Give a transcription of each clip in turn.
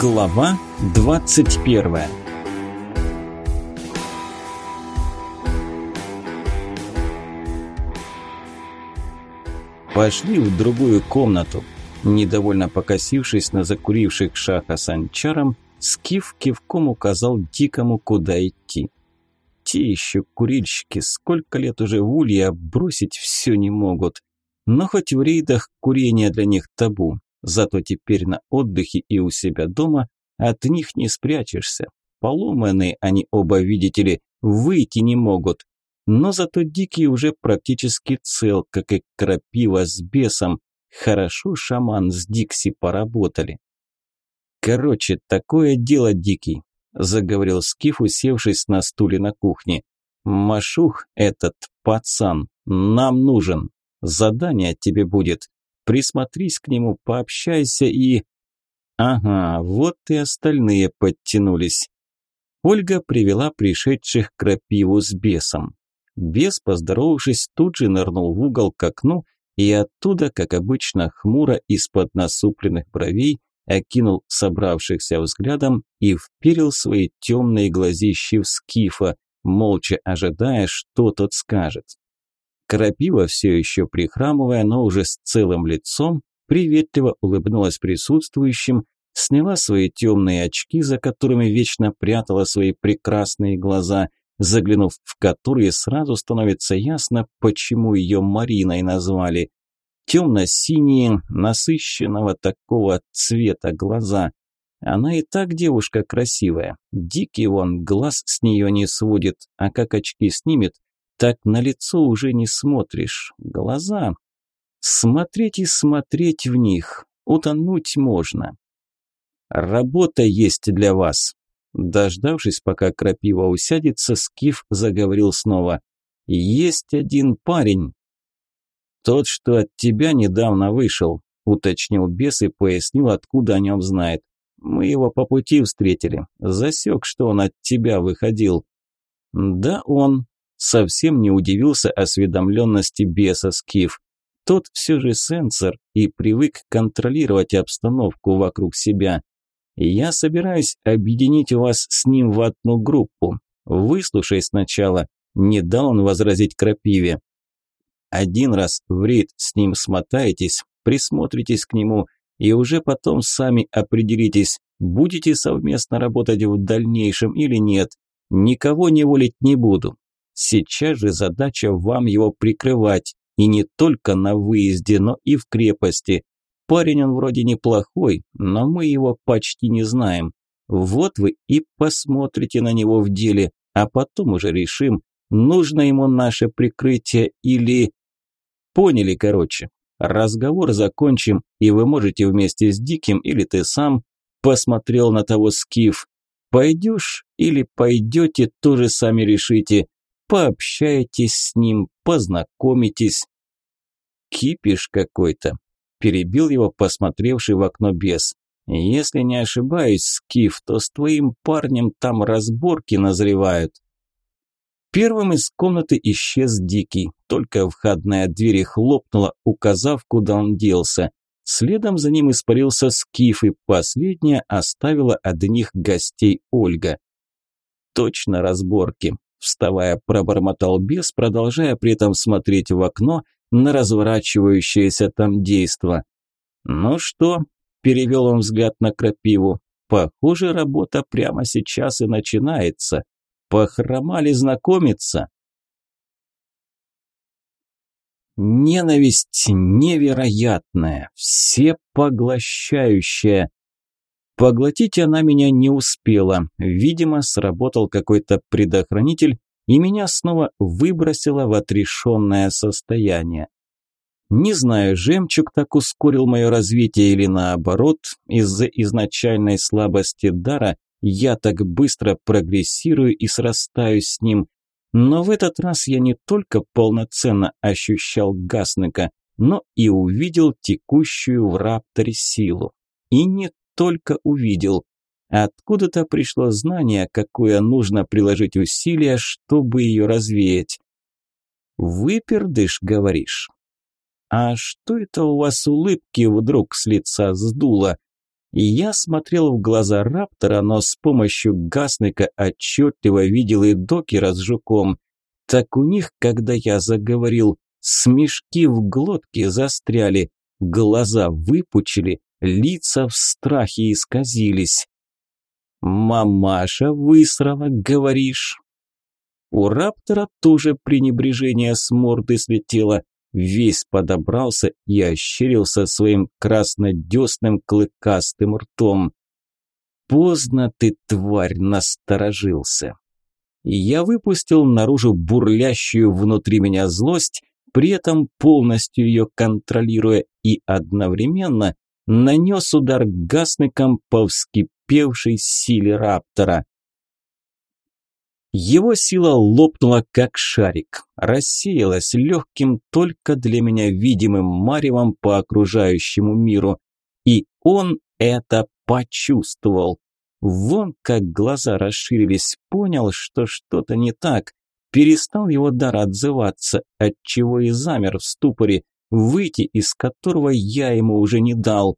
Глава 21 Пошли в другую комнату. Недовольно покосившись на закуривших шаха с анчаром, Скиф кивком указал Дикому, куда идти. Те еще курильщики, сколько лет уже в улье, а бросить все не могут. Но хоть в рейдах курение для них табу, Зато теперь на отдыхе и у себя дома от них не спрячешься. Поломанные они оба, видите ли, выйти не могут. Но зато Дикий уже практически цел, как и крапива с бесом. Хорошо шаман с Дикси поработали. Короче, такое дело, Дикий, заговорил Скиф, усевшись на стуле на кухне. Машух этот пацан нам нужен. Задание тебе будет. Присмотрись к нему, пообщайся и... Ага, вот и остальные подтянулись. Ольга привела пришедших крапиву с бесом. Бес, поздоровавшись, тут же нырнул в угол к окну и оттуда, как обычно, хмуро из-под насупленных бровей окинул собравшихся взглядом и вперил свои темные глазищи в скифа, молча ожидая, что тот скажет. Крапива, все еще прихрамывая, но уже с целым лицом, приветливо улыбнулась присутствующим, сняла свои темные очки, за которыми вечно прятала свои прекрасные глаза, заглянув в которые сразу становится ясно, почему ее Мариной назвали. Темно-синие, насыщенного такого цвета глаза. Она и так девушка красивая. Дикий вон глаз с нее не сводит, а как очки снимет, так на лицо уже не смотришь. Глаза. Смотреть и смотреть в них. Утонуть можно. Работа есть для вас. Дождавшись, пока крапива усядется, Скиф заговорил снова. Есть один парень. Тот, что от тебя недавно вышел, уточнил бес и пояснил, откуда о нем знает. Мы его по пути встретили. Засек, что он от тебя выходил. Да он, совсем не удивился осведомленности беса Скиф. Тот все же сенсор и привык контролировать обстановку вокруг себя. Я собираюсь объединить вас с ним в одну группу. Выслушай сначала, не дал он возразить крапиве. Один раз в рейд с ним смотаетесь, присмотритесь к нему и уже потом сами определитесь, будете совместно работать в дальнейшем или нет. Никого не волить не буду, Сейчас же задача вам его прикрывать, и не только на выезде, но и в крепости. Парень он вроде неплохой, но мы его почти не знаем. Вот вы и посмотрите на него в деле, а потом уже решим, нужно ему наше прикрытие или... Поняли, короче. Разговор закончим, и вы можете вместе с Диким или ты сам посмотрел на того скиф. Пойдешь или пойдете, тоже сами решите пообщаетесь с ним, познакомитесь. Кипиш какой-то, перебил его посмотревший в окно бес. Если не ошибаюсь, Скиф, то с твоим парнем там разборки назревают. Первым из комнаты исчез Дикий, только входная дверь хлопнула, указав, куда он делся. Следом за ним испарился Скиф, и последняя оставила одних гостей Ольга. Точно разборки. Вставая, пробормотал бес, продолжая при этом смотреть в окно на разворачивающееся там действо. «Ну что?» – перевел он взгляд на крапиву. «Похоже, работа прямо сейчас и начинается. Похромали знакомиться». Ненависть невероятная, всепоглощающая. Поглотить она меня не успела. Видимо, сработал какой-то предохранитель, и меня снова выбросило в отрешенное состояние. Не знаю, жемчуг так ускорил мое развитие или наоборот, из-за изначальной слабости дара я так быстро прогрессирую и срастаюсь с ним. Но в этот раз я не только полноценно ощущал Гаснека, но и увидел текущую в рапторе силу. И не только увидел. Откуда-то пришло знание, какое нужно приложить усилия, чтобы ее развеять. «Выпердыш, говоришь?» «А что это у вас улыбки вдруг с лица сдуло?» Я смотрел в глаза Раптора, но с помощью гасника отчетливо видел и докера с жуком. Так у них, когда я заговорил, смешки в глотке застряли, глаза выпучили, лица в страхе исказились. «Мамаша высрала, говоришь?» У Раптора тоже пренебрежение с морды слетело, весь подобрался и ощерился своим краснодесным клыкастым ртом. Поздно ты, тварь, насторожился. Я выпустил наружу бурлящую внутри меня злость, при этом полностью ее контролируя и одновременно нанес удар гасныком по вскипевшей силе раптора. Его сила лопнула как шарик, рассеялась легким только для меня видимым маревом по окружающему миру. И он это почувствовал. Вон как глаза расширились, понял, что что-то не так. Перестал его дар отзываться, отчего и замер в ступоре, выйти из которого я ему уже не дал.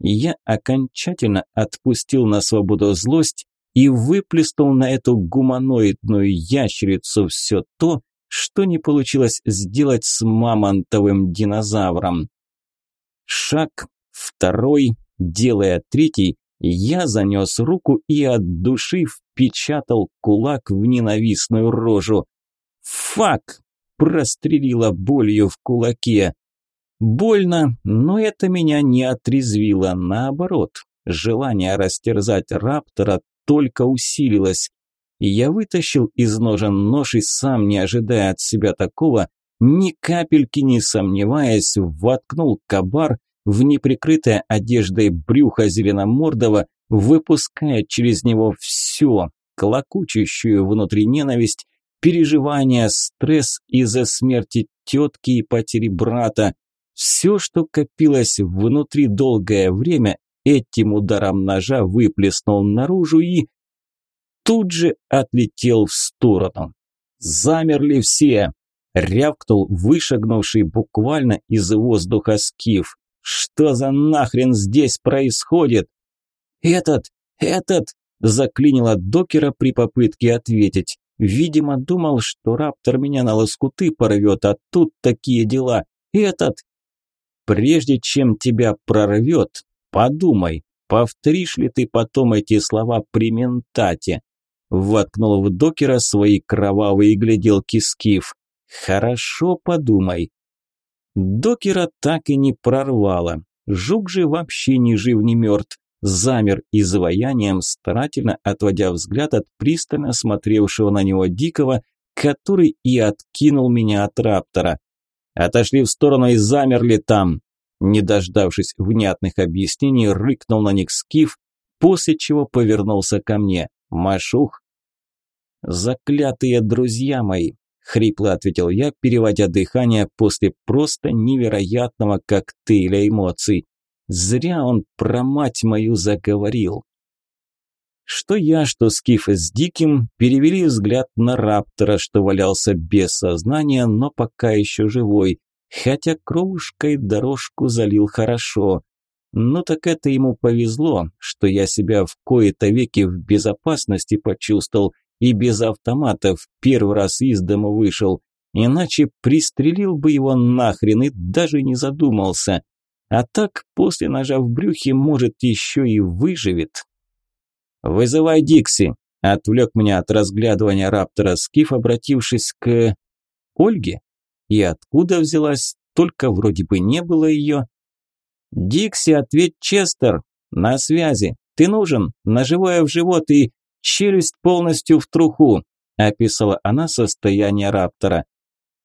Я окончательно отпустил на свободу злость и выплеснул на эту гуманоидную ящерицу все то, что не получилось сделать с мамонтовым динозавром. Шаг, второй, делая третий, я занес руку и от души впечатал кулак в ненавистную рожу. «Фак!» – прострелила болью в кулаке. Больно, но это меня не отрезвило, наоборот. Желание растерзать раптора только усилилось. Я вытащил из ножен нож и сам, не ожидая от себя такого, ни капельки не сомневаясь, воткнул кабар в неприкрытое одеждой брюхо зеленомордого, выпуская через него все, клокочущую внутри ненависть, переживания, стресс из-за смерти тетки и потери брата, все, что копилось внутри долгое время, этим ударом ножа выплеснул наружу и тут же отлетел в сторону. Замерли все. Рявкнул вышагнувший буквально из воздуха скиф. Что за нахрен здесь происходит? Этот, этот, заклинило докера при попытке ответить. Видимо, думал, что раптор меня на лоскуты порвет, а тут такие дела. Этот, прежде чем тебя прорвет, подумай, повторишь ли ты потом эти слова при ментате? Воткнул в докера свои кровавые гляделки скиф. Хорошо подумай. Докера так и не прорвало. Жук же вообще ни жив, ни мертв. Замер изваянием, старательно отводя взгляд от пристально смотревшего на него дикого, который и откинул меня от раптора. Отошли в сторону и замерли там. Не дождавшись внятных объяснений, рыкнул на них скиф, после чего повернулся ко мне. «Машух?» «Заклятые друзья мои!» – хрипло ответил я, переводя дыхание после просто невероятного коктейля эмоций. «Зря он про мать мою заговорил!» Что я, что Скиф с Диким перевели взгляд на Раптора, что валялся без сознания, но пока еще живой, хотя кровушкой дорожку залил хорошо. Ну так это ему повезло, что я себя в кои-то веки в безопасности почувствовал и без автомата в первый раз из дома вышел, иначе пристрелил бы его нахрен и даже не задумался. А так, после ножа в брюхе, может, еще и выживет. «Вызывай Дикси!» – отвлек меня от разглядывания раптора Скиф, обратившись к... Ольге? И откуда взялась? Только вроде бы не было ее. «Дикси, ответь, Честер! На связи! Ты нужен! Ножевое в живот и челюсть полностью в труху!» – описала она состояние раптора.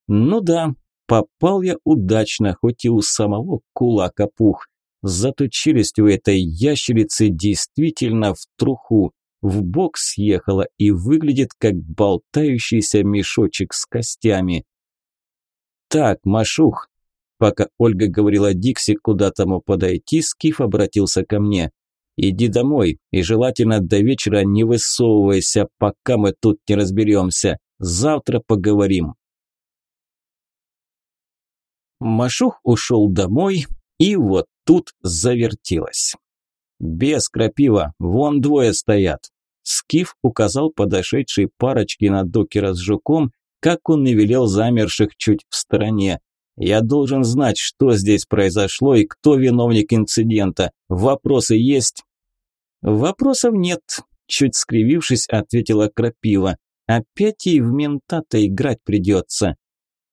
«Ну да, попал я удачно, хоть и у самого кулака пух. Зато челюсть у этой ящерицы действительно в труху, в бок съехала и выглядит как болтающийся мешочек с костями. «Так, Машух», пока Ольга говорила Дикси, куда тому подойти, Скиф обратился ко мне. «Иди домой и желательно до вечера не высовывайся, пока мы тут не разберемся. Завтра поговорим». Машух ушел домой, и вот тут завертелось. «Без крапива, вон двое стоят». Скиф указал подошедшей парочке на докера с жуком, как он и велел замерших чуть в стороне. «Я должен знать, что здесь произошло и кто виновник инцидента. Вопросы есть?» «Вопросов нет», – чуть скривившись, ответила Крапива. «Опять ей в мента-то играть придется».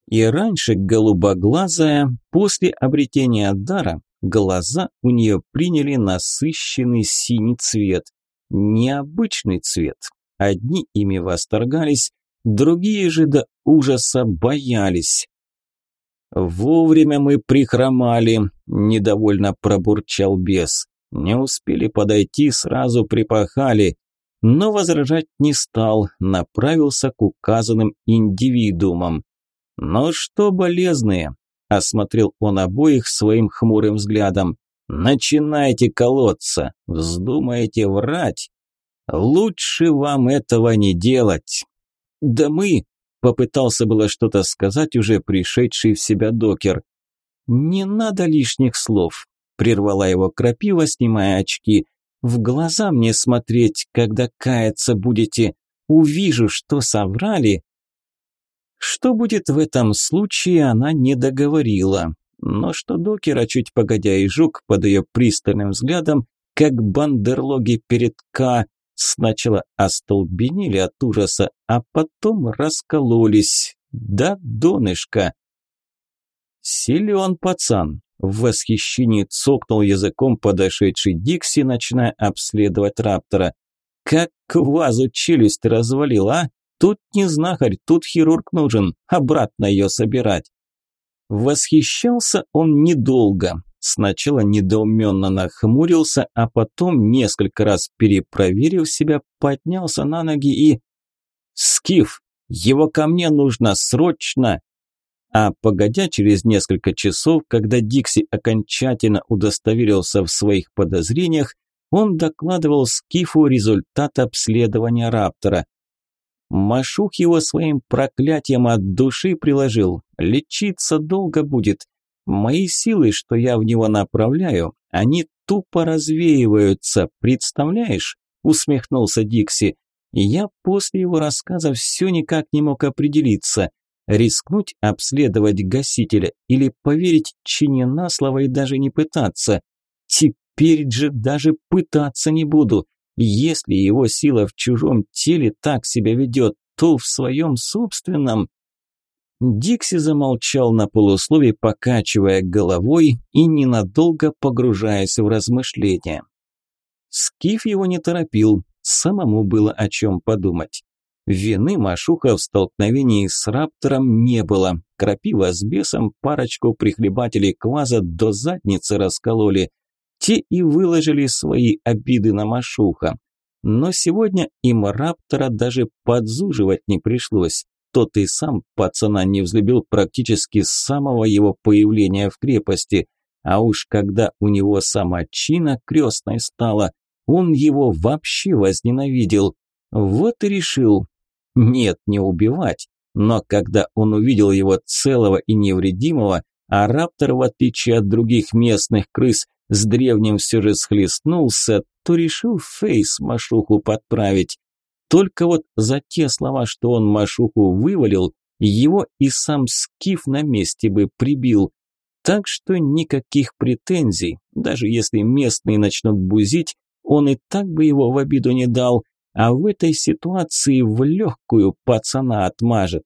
И раньше голубоглазая, после обретения дара, глаза у нее приняли насыщенный синий цвет. Необычный цвет. Одни ими восторгались, другие же до ужаса боялись. «Вовремя мы прихромали», – недовольно пробурчал бес. «Не успели подойти, сразу припахали». Но возражать не стал, направился к указанным индивидуумам. «Ну что, болезные?» – осмотрел он обоих своим хмурым взглядом. «Начинайте колоться, вздумаете врать? Лучше вам этого не делать». «Да мы...» – попытался было что-то сказать уже пришедший в себя докер. «Не надо лишних слов», – прервала его крапива, снимая очки. «В глаза мне смотреть, когда каяться будете. Увижу, что соврали, что будет в этом случае, она не договорила. Но что докера, чуть погодя и жук, под ее пристальным взглядом, как бандерлоги перед К, сначала остолбенели от ужаса, а потом раскололись. Да, донышко! Силен пацан, в восхищении цокнул языком подошедший Дикси, начиная обследовать Раптора. «Как вазу челюсть развалил, а? Тут не знахарь, тут хирург нужен, обратно ее собирать. Восхищался он недолго. Сначала недоуменно нахмурился, а потом, несколько раз перепроверив себя, поднялся на ноги и... «Скиф, его ко мне нужно срочно!» А погодя через несколько часов, когда Дикси окончательно удостоверился в своих подозрениях, он докладывал Скифу результат обследования Раптора. Машух его своим проклятием от души приложил. Лечиться долго будет. Мои силы, что я в него направляю, они тупо развеиваются, представляешь? Усмехнулся Дикси. Я после его рассказа все никак не мог определиться. Рискнуть обследовать гасителя или поверить чине на слово и даже не пытаться. Теперь же даже пытаться не буду. Если его сила в чужом теле так себя ведет, то в своем собственном... Дикси замолчал на полуслове, покачивая головой и ненадолго погружаясь в размышления. Скиф его не торопил, самому было о чем подумать. Вины Машуха в столкновении с Раптором не было. Крапива с бесом парочку прихлебателей кваза до задницы раскололи – те и выложили свои обиды на Машуха. Но сегодня им Раптора даже подзуживать не пришлось. Тот и сам пацана не взлюбил практически с самого его появления в крепости. А уж когда у него сама чина крестной стала, он его вообще возненавидел. Вот и решил. Нет, не убивать. Но когда он увидел его целого и невредимого, а Раптор, в отличие от других местных крыс, с древним все же схлестнулся, то решил Фейс Машуху подправить. Только вот за те слова, что он Машуху вывалил, его и сам Скиф на месте бы прибил. Так что никаких претензий, даже если местные начнут бузить, он и так бы его в обиду не дал, а в этой ситуации в легкую пацана отмажет.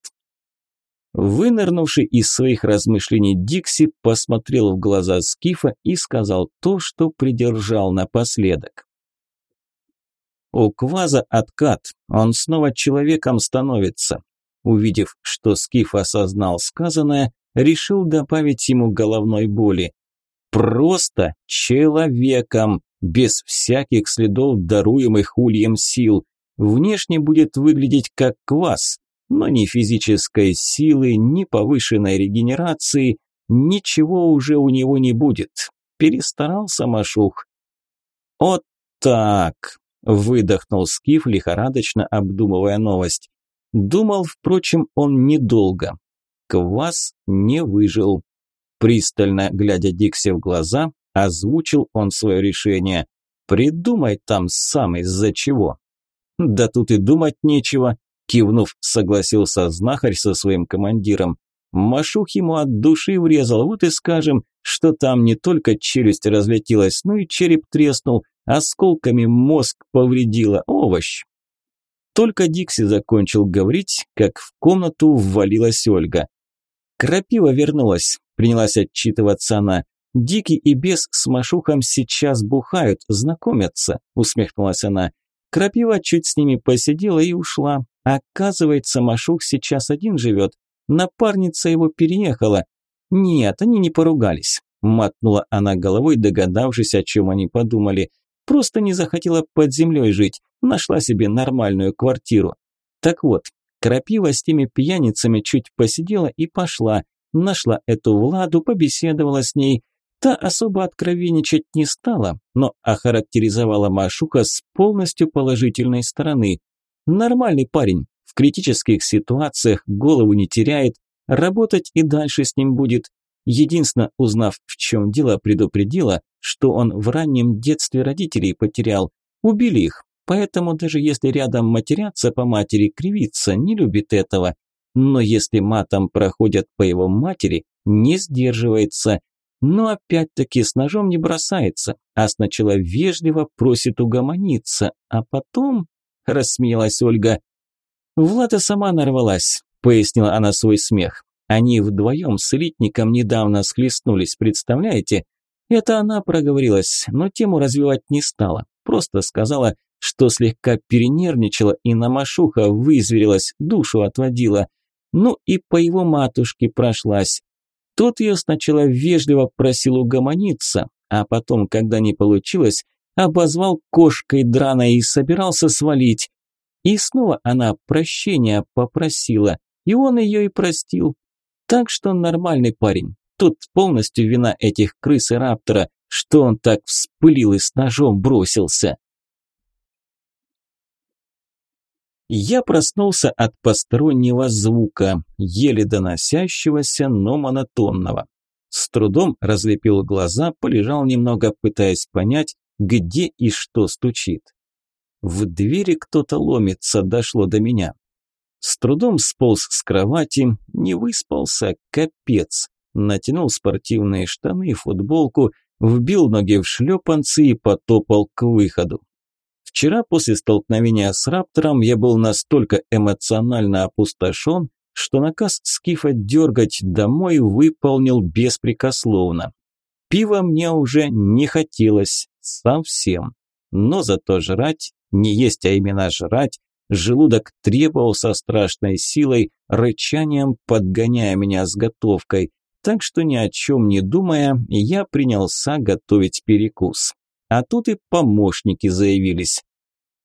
Вынырнувший из своих размышлений Дикси посмотрел в глаза Скифа и сказал то, что придержал напоследок. У Кваза откат, он снова человеком становится. Увидев, что Скиф осознал сказанное, решил добавить ему головной боли. Просто человеком, без всяких следов даруемых ульем сил. Внешне будет выглядеть как квас, но ни физической силы, ни повышенной регенерации, ничего уже у него не будет. Перестарался Машух. «Вот так!» – выдохнул Скиф, лихорадочно обдумывая новость. Думал, впрочем, он недолго. Квас не выжил. Пристально глядя Дикси в глаза, озвучил он свое решение. Придумай там сам из-за чего. Да тут и думать нечего, кивнув, согласился знахарь со своим командиром. Машух ему от души врезал, вот и скажем, что там не только челюсть разлетелась, но и череп треснул, осколками мозг повредила, овощ. Только Дикси закончил говорить, как в комнату ввалилась Ольга. Крапива вернулась, принялась отчитываться она. Дикий и бес с Машухом сейчас бухают, знакомятся, усмехнулась она. Крапива чуть с ними посидела и ушла. Оказывается, Машух сейчас один живет. Напарница его переехала. Нет, они не поругались. Мотнула она головой, догадавшись, о чем они подумали. Просто не захотела под землей жить, нашла себе нормальную квартиру. Так вот, Крапива с теми пьяницами чуть посидела и пошла. Нашла эту Владу, побеседовала с ней. Та особо откровенничать не стала, но охарактеризовала Машука с полностью положительной стороны. Нормальный парень, в критических ситуациях голову не теряет, работать и дальше с ним будет. Единственно, узнав, в чем дело, предупредила, что он в раннем детстве родителей потерял. Убили их, поэтому даже если рядом матерятся по матери, кривиться не любит этого. Но если матом проходят по его матери, не сдерживается. Но опять-таки с ножом не бросается, а сначала вежливо просит угомониться, а потом... Рассмеялась Ольга. Влада сама нарвалась, пояснила она свой смех. Они вдвоем с элитником недавно схлестнулись, представляете? Это она проговорилась, но тему развивать не стала. Просто сказала, что слегка перенервничала и на Машуха вызверилась, душу отводила. Ну и по его матушке прошлась. Тот ее сначала вежливо просил угомониться, а потом, когда не получилось, обозвал кошкой драной и собирался свалить. И снова она прощения попросила, и он ее и простил. Так что нормальный парень. Тут полностью вина этих крыс и раптора, что он так вспылил и с ножом бросился. Я проснулся от постороннего звука, еле доносящегося, но монотонного. С трудом разлепил глаза, полежал немного, пытаясь понять, где и что стучит. В двери кто-то ломится, дошло до меня. С трудом сполз с кровати, не выспался, капец. Натянул спортивные штаны, футболку, вбил ноги в шлепанцы и потопал к выходу. Вчера после столкновения с Раптором я был настолько эмоционально опустошен, что наказ Скифа дергать домой выполнил беспрекословно. Пива мне уже не хотелось совсем, но зато жрать, не есть, а именно жрать, Желудок требовал со страшной силой, рычанием подгоняя меня с готовкой. Так что ни о чем не думая, я принялся готовить перекус. А тут и помощники заявились.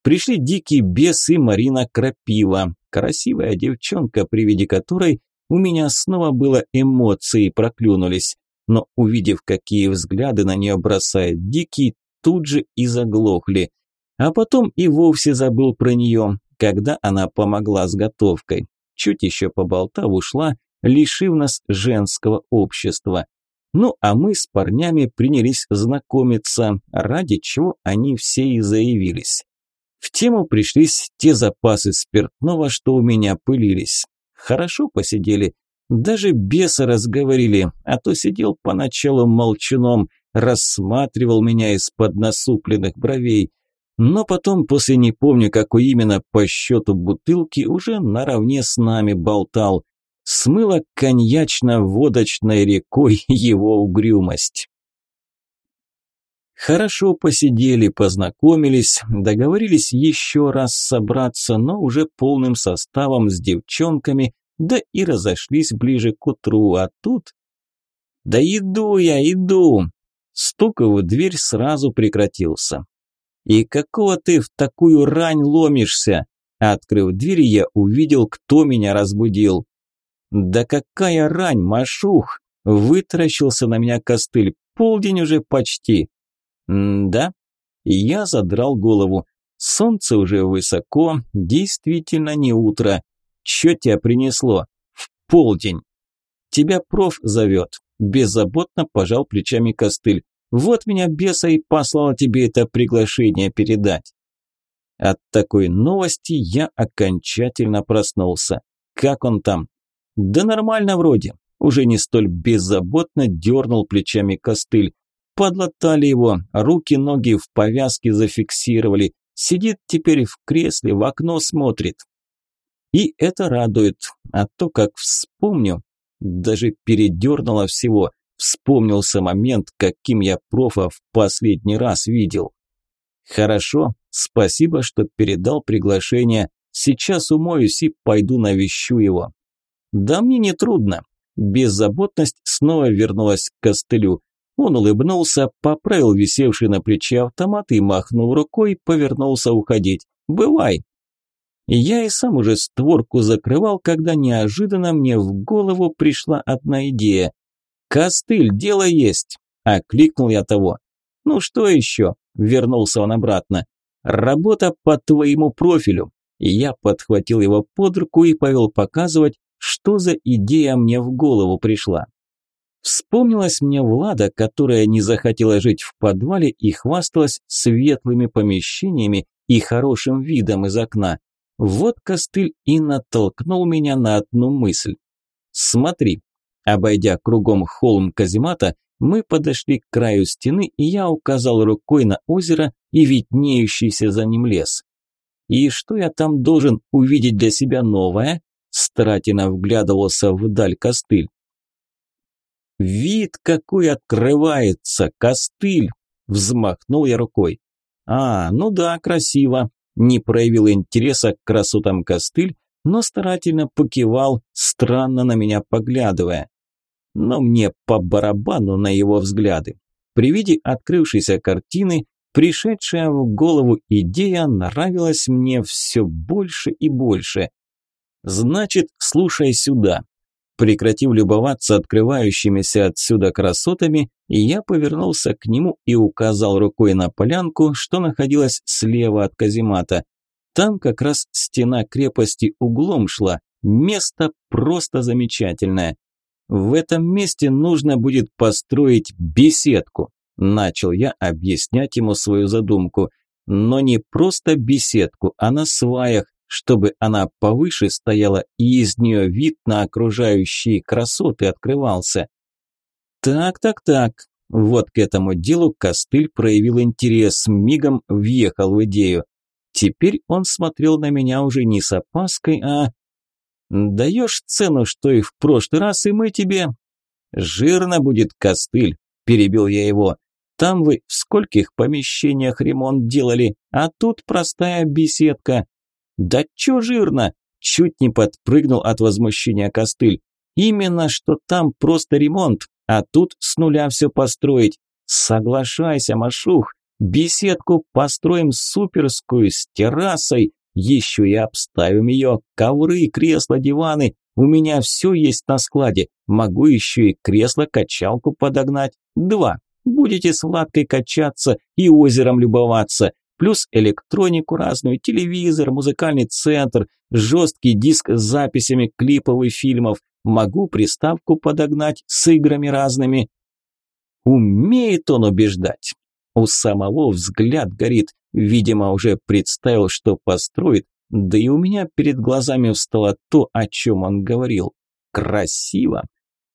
Пришли дикий бес и Марина Крапива, красивая девчонка, при виде которой у меня снова было эмоции проклюнулись. Но увидев, какие взгляды на нее бросает дикий, тут же и заглохли. А потом и вовсе забыл про нее, когда она помогла с готовкой. Чуть еще поболтав, ушла, лишив нас женского общества. Ну, а мы с парнями принялись знакомиться, ради чего они все и заявились. В тему пришлись те запасы спиртного, что у меня пылились. Хорошо посидели, даже беса разговорили, а то сидел поначалу молчуном, рассматривал меня из-под насупленных бровей – но потом, после не помню какой именно по счету бутылки, уже наравне с нами болтал. Смыла коньячно-водочной рекой его угрюмость. Хорошо посидели, познакомились, договорились еще раз собраться, но уже полным составом с девчонками, да и разошлись ближе к утру, а тут... «Да иду я, иду!» Стук в дверь сразу прекратился. «И какого ты в такую рань ломишься?» Открыв дверь, я увидел, кто меня разбудил. «Да какая рань, Машух!» Вытаращился на меня костыль. «Полдень уже почти». «Да?» Я задрал голову. Солнце уже высоко, действительно не утро. Чё тебя принесло? В полдень. Тебя проф зовет. Беззаботно пожал плечами костыль. Вот меня беса и послала тебе это приглашение передать. От такой новости я окончательно проснулся. Как он там? Да нормально вроде. Уже не столь беззаботно дернул плечами костыль. Подлатали его, руки-ноги в повязке зафиксировали. Сидит теперь в кресле, в окно смотрит. И это радует. А то, как вспомню, даже передернуло всего. Вспомнился момент, каким я профа в последний раз видел. Хорошо, спасибо, что передал приглашение. Сейчас умоюсь и пойду навещу его. Да мне не трудно. Беззаботность снова вернулась к костылю. Он улыбнулся, поправил висевший на плече автомат и, махнув рукой, повернулся уходить. «Бывай!» Я и сам уже створку закрывал, когда неожиданно мне в голову пришла одна идея. «Костыль, дело есть!» – окликнул я того. «Ну что еще?» – вернулся он обратно. «Работа по твоему профилю». Я подхватил его под руку и повел показывать, что за идея мне в голову пришла. Вспомнилась мне Влада, которая не захотела жить в подвале и хвасталась светлыми помещениями и хорошим видом из окна. Вот костыль и натолкнул меня на одну мысль. Смотри, обойдя кругом холм каземата, мы подошли к краю стены, и я указал рукой на озеро и виднеющийся за ним лес. И что я там должен увидеть для себя новое? Старательно вглядывался вдаль костыль. «Вид какой открывается! Костыль!» – взмахнул я рукой. «А, ну да, красиво!» – не проявил интереса к красотам костыль, но старательно покивал, странно на меня поглядывая. Но мне по барабану на его взгляды. При виде открывшейся картины, пришедшая в голову идея нравилась мне все больше и больше. Значит, слушай сюда. Прекратив любоваться открывающимися отсюда красотами, я повернулся к нему и указал рукой на полянку, что находилась слева от каземата. Там как раз стена крепости углом шла, место просто замечательное. В этом месте нужно будет построить беседку. Начал я объяснять ему свою задумку. Но не просто беседку, а на сваях, чтобы она повыше стояла и из нее вид на окружающие красоты открывался. Так, так, так. Вот к этому делу Костыль проявил интерес, мигом въехал в идею. Теперь он смотрел на меня уже не с опаской, а... «Даешь цену, что и в прошлый раз, и мы тебе...» «Жирно будет, Костыль», – перебил я его. «Там вы в скольких помещениях ремонт делали, а тут простая беседка. «Да чё жирно?» – чуть не подпрыгнул от возмущения костыль. «Именно, что там просто ремонт, а тут с нуля все построить. Соглашайся, Машух, беседку построим суперскую с террасой, еще и обставим ее, ковры, кресла, диваны. У меня все есть на складе, могу еще и кресло-качалку подогнать. Два. Будете сладкой качаться и озером любоваться плюс электронику разную, телевизор, музыкальный центр, жесткий диск с записями клипов и фильмов, могу приставку подогнать с играми разными. Умеет он убеждать. У самого взгляд горит, видимо, уже представил, что построит, да и у меня перед глазами встало то, о чем он говорил. Красиво.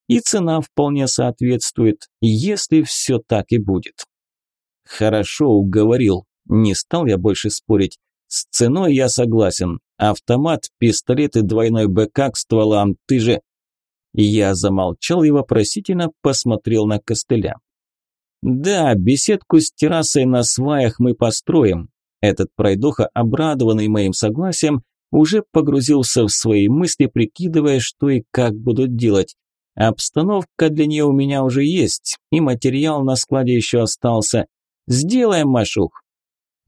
И цена вполне соответствует, если все так и будет. Хорошо уговорил, не стал я больше спорить. С ценой я согласен. Автомат, пистолет и двойной БК к стволам, ты же... Я замолчал и вопросительно посмотрел на костыля. «Да, беседку с террасой на сваях мы построим». Этот пройдоха, обрадованный моим согласием, уже погрузился в свои мысли, прикидывая, что и как будут делать. Обстановка для нее у меня уже есть, и материал на складе еще остался. Сделаем, Машух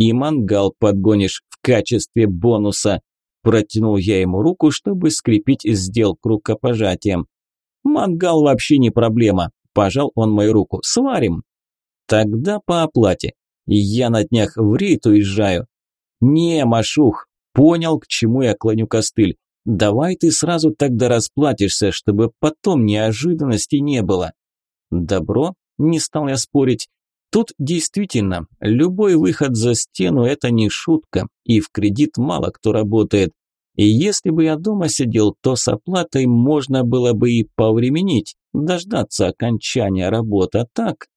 и мангал подгонишь в качестве бонуса. Протянул я ему руку, чтобы скрепить сделку рукопожатием. Мангал вообще не проблема. Пожал он мою руку. Сварим. Тогда по оплате. Я на днях в рейд уезжаю. Не, Машух, понял, к чему я клоню костыль. Давай ты сразу тогда расплатишься, чтобы потом неожиданностей не было. Добро, не стал я спорить. Тут действительно, любой выход за стену – это не шутка, и в кредит мало кто работает. И если бы я дома сидел, то с оплатой можно было бы и повременить, дождаться окончания работы, а так...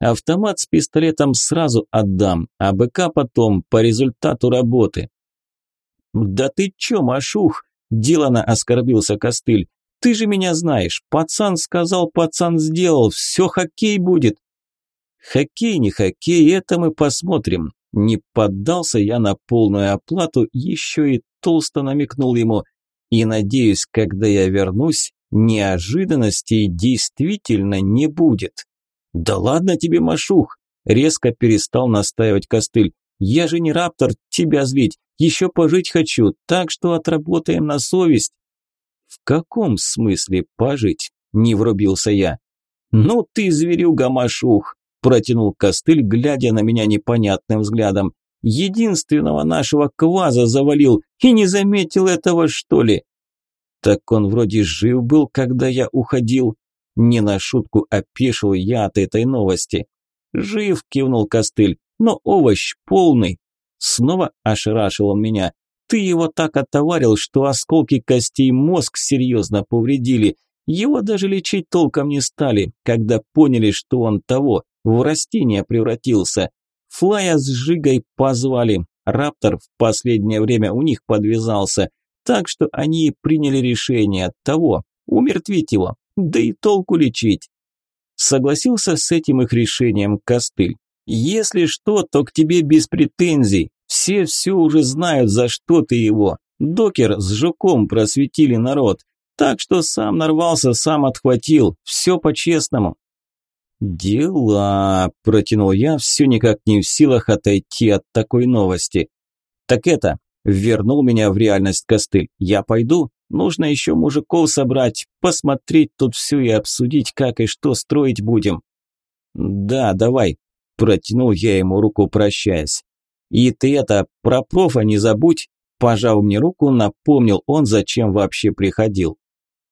Автомат с пистолетом сразу отдам, а БК потом, по результату работы. «Да ты чё, Машух?» – делано оскорбился Костыль. «Ты же меня знаешь, пацан сказал, пацан сделал, все хоккей будет». «Хоккей, не хоккей, это мы посмотрим». Не поддался я на полную оплату, еще и толсто намекнул ему. И надеюсь, когда я вернусь, неожиданностей действительно не будет. «Да ладно тебе, Машух!» – резко перестал настаивать Костыль. «Я же не раптор, тебя злить, еще пожить хочу, так что отработаем на совесть». «В каком смысле пожить?» – не врубился я. «Ну ты, зверюга, Машух!» – протянул Костыль, глядя на меня непонятным взглядом. «Единственного нашего кваза завалил и не заметил этого, что ли?» «Так он вроде жив был, когда я уходил», не на шутку опешил я от этой новости. «Жив», – кивнул Костыль, – «но овощ полный». Снова ошарашил он меня. «Ты его так отоварил, что осколки костей мозг серьезно повредили. Его даже лечить толком не стали, когда поняли, что он того, в растение превратился. Флая с Жигой позвали. Раптор в последнее время у них подвязался, так что они приняли решение того, умертвить его, да и толку лечить. Согласился с этим их решением Костыль. Если что, то к тебе без претензий. Все все уже знают, за что ты его. Докер с жуком просветили народ. Так что сам нарвался, сам отхватил. Все по-честному. «Дела», – протянул я, все никак не в силах отойти от такой новости. «Так это, вернул меня в реальность костыль. Я пойду?» Нужно еще мужиков собрать, посмотреть тут все и обсудить, как и что строить будем. Да, давай, протянул я ему руку, прощаясь. И ты это, про профа не забудь. Пожал мне руку, напомнил он, зачем вообще приходил.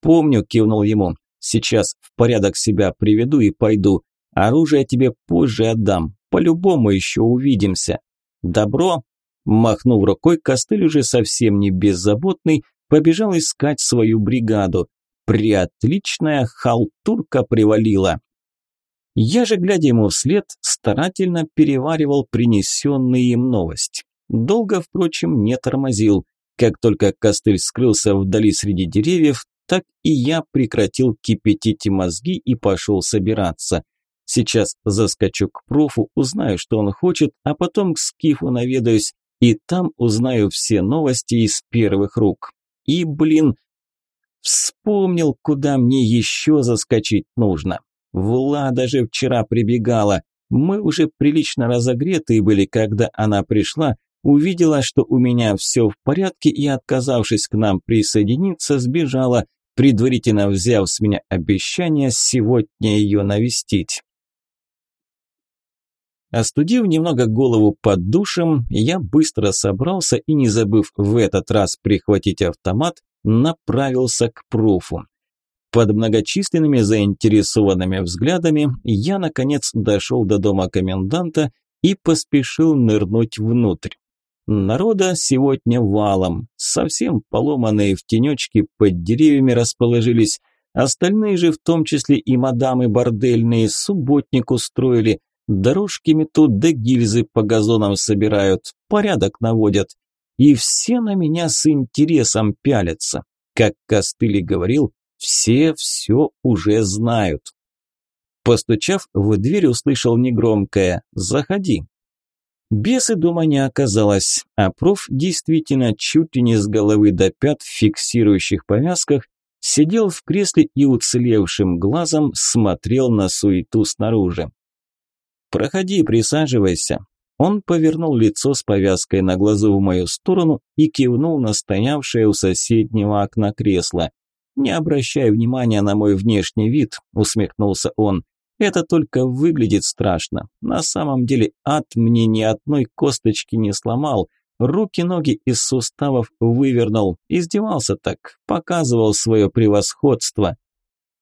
Помню, кивнул ему. Сейчас в порядок себя приведу и пойду. Оружие тебе позже отдам. По-любому еще увидимся. Добро? Махнув рукой, костыль уже совсем не беззаботный, побежал искать свою бригаду. Приотличная халтурка привалила. Я же, глядя ему вслед, старательно переваривал принесенные им новость. Долго, впрочем, не тормозил. Как только костыль скрылся вдали среди деревьев, так и я прекратил кипятить мозги и пошел собираться. Сейчас заскочу к профу, узнаю, что он хочет, а потом к скифу наведаюсь, и там узнаю все новости из первых рук. И, блин, вспомнил, куда мне еще заскочить нужно. Влада же вчера прибегала. Мы уже прилично разогретые были, когда она пришла, увидела, что у меня все в порядке и, отказавшись к нам присоединиться, сбежала, предварительно взяв с меня обещание сегодня ее навестить. Остудив немного голову под душем, я быстро собрался и, не забыв в этот раз прихватить автомат, направился к пруфу. Под многочисленными заинтересованными взглядами я, наконец, дошел до дома коменданта и поспешил нырнуть внутрь. Народа сегодня валом, совсем поломанные в тенечке под деревьями расположились, остальные же, в том числе и мадамы бордельные, субботник устроили, Дорожки метут, да гильзы по газонам собирают, порядок наводят. И все на меня с интересом пялятся. Как Костыли говорил, все все уже знают. Постучав в дверь, услышал негромкое «Заходи». Бесы дома не оказалось, а проф действительно чуть ли не с головы до пят в фиксирующих повязках сидел в кресле и уцелевшим глазом смотрел на суету снаружи. «Проходи, присаживайся». Он повернул лицо с повязкой на глазу в мою сторону и кивнул на стоявшее у соседнего окна кресло. «Не обращай внимания на мой внешний вид», – усмехнулся он. «Это только выглядит страшно. На самом деле ад мне ни одной косточки не сломал, руки-ноги из суставов вывернул, издевался так, показывал свое превосходство».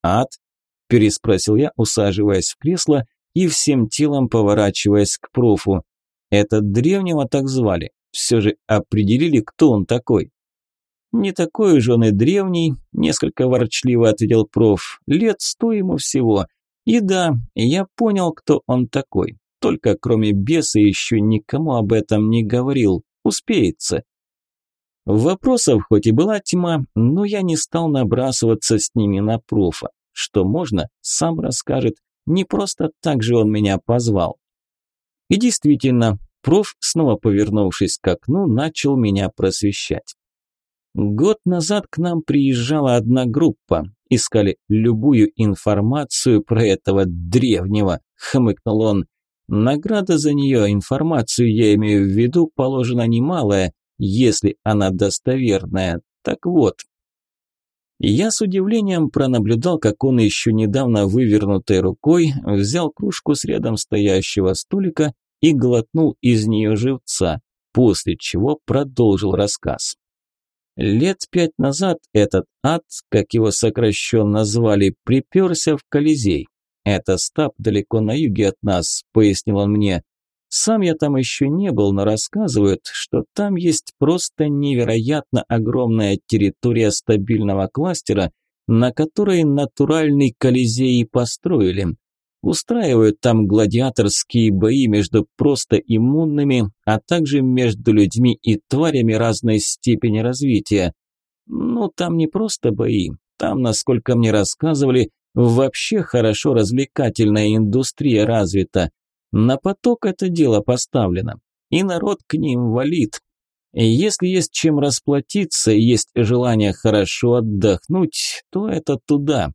«Ад?» – переспросил я, усаживаясь в кресло и всем телом поворачиваясь к профу. Это древнего так звали. Все же определили, кто он такой. «Не такой же он и древний», – несколько ворчливо ответил проф. «Лет сто ему всего. И да, я понял, кто он такой. Только кроме беса еще никому об этом не говорил. Успеется». Вопросов хоть и была тьма, но я не стал набрасываться с ними на профа. Что можно, сам расскажет. Не просто так же он меня позвал. И действительно, проф, снова повернувшись к окну, начал меня просвещать. Год назад к нам приезжала одна группа. Искали любую информацию про этого древнего, хмыкнул он. Награда за нее, информацию я имею в виду, положена немалая, если она достоверная. Так вот, я с удивлением пронаблюдал, как он еще недавно вывернутой рукой взял кружку с рядом стоящего столика и глотнул из нее живца, после чего продолжил рассказ. Лет пять назад этот ад, как его сокращенно звали, приперся в Колизей. Это стаб далеко на юге от нас, пояснил он мне. Сам я там еще не был, но рассказывают, что там есть просто невероятно огромная территория стабильного кластера, на которой натуральный Колизей построили. Устраивают там гладиаторские бои между просто иммунными, а также между людьми и тварями разной степени развития. Ну, там не просто бои, там, насколько мне рассказывали, вообще хорошо развлекательная индустрия развита. На поток это дело поставлено, и народ к ним валит. Если есть чем расплатиться есть желание хорошо отдохнуть, то это туда,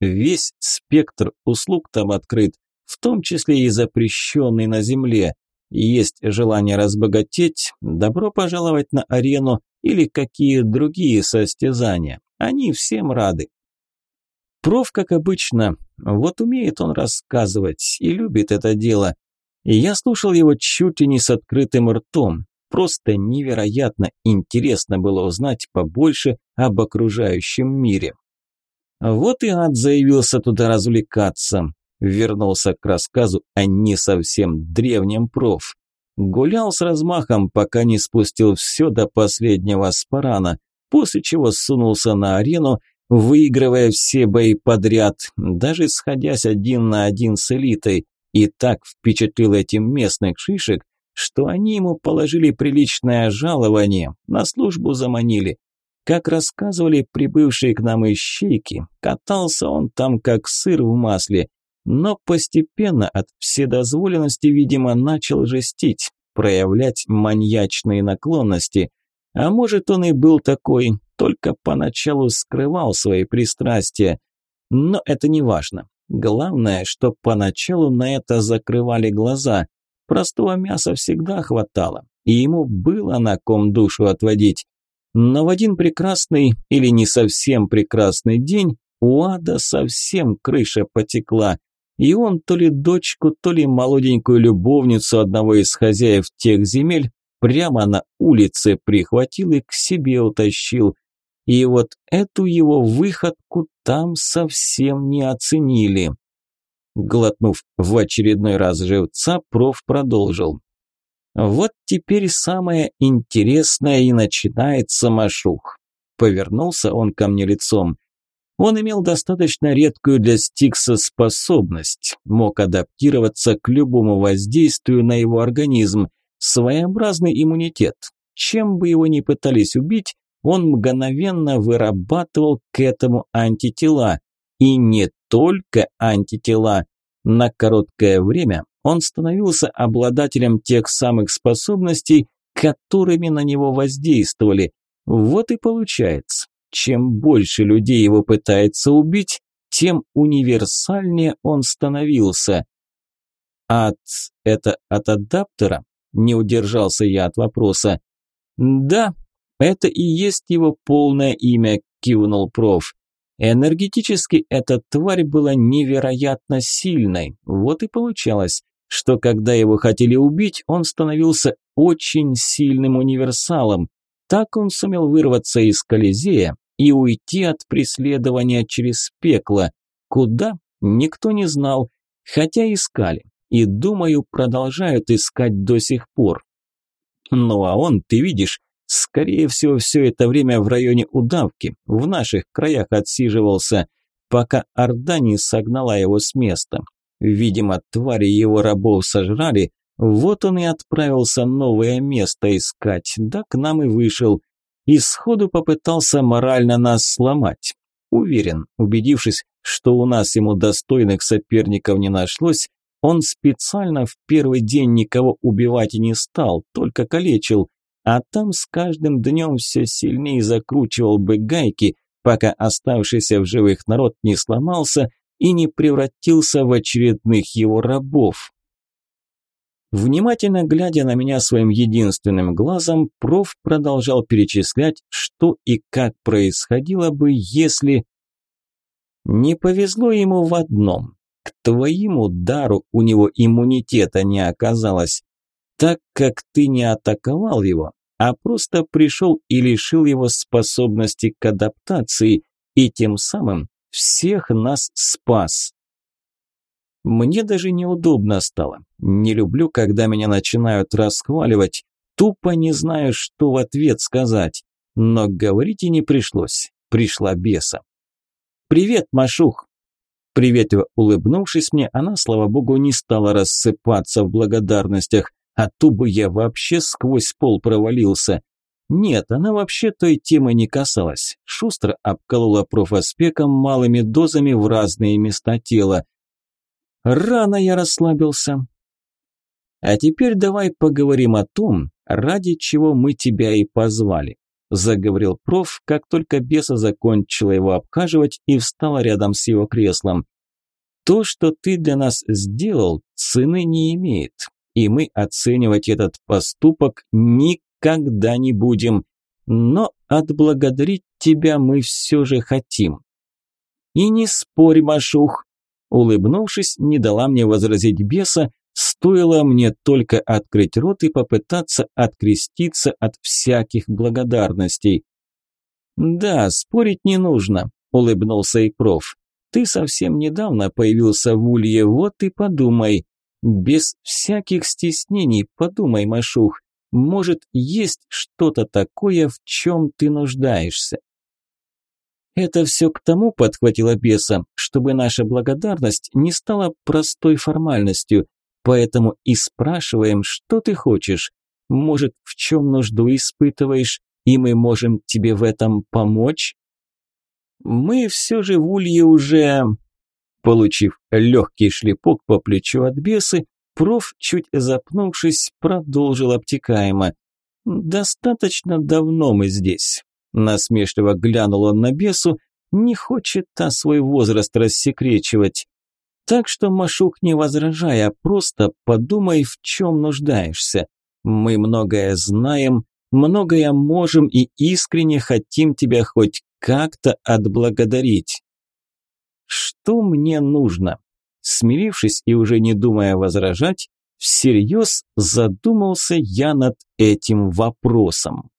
Весь спектр услуг там открыт, в том числе и запрещенный на земле. Есть желание разбогатеть, добро пожаловать на арену или какие другие состязания. Они всем рады. Проф, как обычно, вот умеет он рассказывать и любит это дело. И я слушал его чуть ли не с открытым ртом. Просто невероятно интересно было узнать побольше об окружающем мире. Вот и ад заявился туда развлекаться. Вернулся к рассказу о не совсем древнем проф. Гулял с размахом, пока не спустил все до последнего спарана, после чего сунулся на арену, выигрывая все бои подряд, даже сходясь один на один с элитой, и так впечатлил этим местных шишек, что они ему положили приличное жалование, на службу заманили, как рассказывали прибывшие к нам ищейки, катался он там как сыр в масле, но постепенно от вседозволенности, видимо, начал жестить, проявлять маньячные наклонности. А может, он и был такой, только поначалу скрывал свои пристрастия. Но это не важно. Главное, что поначалу на это закрывали глаза. Простого мяса всегда хватало, и ему было на ком душу отводить. Но в один прекрасный или не совсем прекрасный день у Ада совсем крыша потекла, и он то ли дочку, то ли молоденькую любовницу одного из хозяев тех земель прямо на улице прихватил и к себе утащил. И вот эту его выходку там совсем не оценили. Глотнув в очередной раз живца, проф продолжил. Вот теперь самое интересное и начинается Машух. Повернулся он ко мне лицом. Он имел достаточно редкую для Стикса способность, мог адаптироваться к любому воздействию на его организм, своеобразный иммунитет. Чем бы его ни пытались убить, он мгновенно вырабатывал к этому антитела. И не только антитела. На короткое время он становился обладателем тех самых способностей, которыми на него воздействовали. Вот и получается, чем больше людей его пытается убить, тем универсальнее он становился. От это от адаптера? Не удержался я от вопроса. Да, это и есть его полное имя, кивнул проф. Энергетически эта тварь была невероятно сильной. Вот и получалось, что когда его хотели убить, он становился очень сильным универсалом. Так он сумел вырваться из Колизея и уйти от преследования через пекло. Куда? Никто не знал. Хотя искали, и, думаю, продолжают искать до сих пор. Ну а он, ты видишь, скорее всего, все это время в районе удавки, в наших краях отсиживался, пока Орда не согнала его с места. Видимо, твари его рабов сожрали, вот он и отправился новое место искать, да к нам и вышел. И сходу попытался морально нас сломать. Уверен, убедившись, что у нас ему достойных соперников не нашлось, он специально в первый день никого убивать не стал, только калечил, а там с каждым днем все сильнее закручивал бы гайки, пока оставшийся в живых народ не сломался и не превратился в очередных его рабов. Внимательно глядя на меня своим единственным глазом, проф продолжал перечислять, что и как происходило бы, если... Не повезло ему в одном. К твоему дару у него иммунитета не оказалось, так как ты не атаковал его, а просто пришел и лишил его способности к адаптации, и тем самым всех нас спас. Мне даже неудобно стало. Не люблю, когда меня начинают расхваливать. Тупо не знаю, что в ответ сказать. Но говорить и не пришлось. Пришла беса. «Привет, Машух!» Приветливо улыбнувшись мне, она, слава богу, не стала рассыпаться в благодарностях, а то бы я вообще сквозь пол провалился. Нет, она вообще той темы не касалась. Шустро обколола профаспеком малыми дозами в разные места тела. Рано я расслабился. А теперь давай поговорим о том, ради чего мы тебя и позвали. Заговорил проф, как только беса закончила его обхаживать и встала рядом с его креслом. То, что ты для нас сделал, цены не имеет, и мы оценивать этот поступок никогда не будем. Но отблагодарить тебя мы все же хотим. И не спорь, Машух, Улыбнувшись, не дала мне возразить беса, стоило мне только открыть рот и попытаться откреститься от всяких благодарностей. «Да, спорить не нужно», – улыбнулся и проф. «Ты совсем недавно появился в Улье, вот и подумай. Без всяких стеснений подумай, Машух. Может, есть что-то такое, в чем ты нуждаешься?» Это все к тому, подхватила беса, чтобы наша благодарность не стала простой формальностью. Поэтому и спрашиваем, что ты хочешь. Может, в чем нужду испытываешь, и мы можем тебе в этом помочь? Мы все же в улье уже... Получив легкий шлепок по плечу от бесы, проф, чуть запнувшись, продолжил обтекаемо. «Достаточно давно мы здесь. Насмешливо глянул он на бесу, не хочет та свой возраст рассекречивать. Так что, Машук, не возражай, а просто подумай, в чем нуждаешься. Мы многое знаем, многое можем и искренне хотим тебя хоть как-то отблагодарить. Что мне нужно? Смирившись и уже не думая возражать, всерьез задумался я над этим вопросом.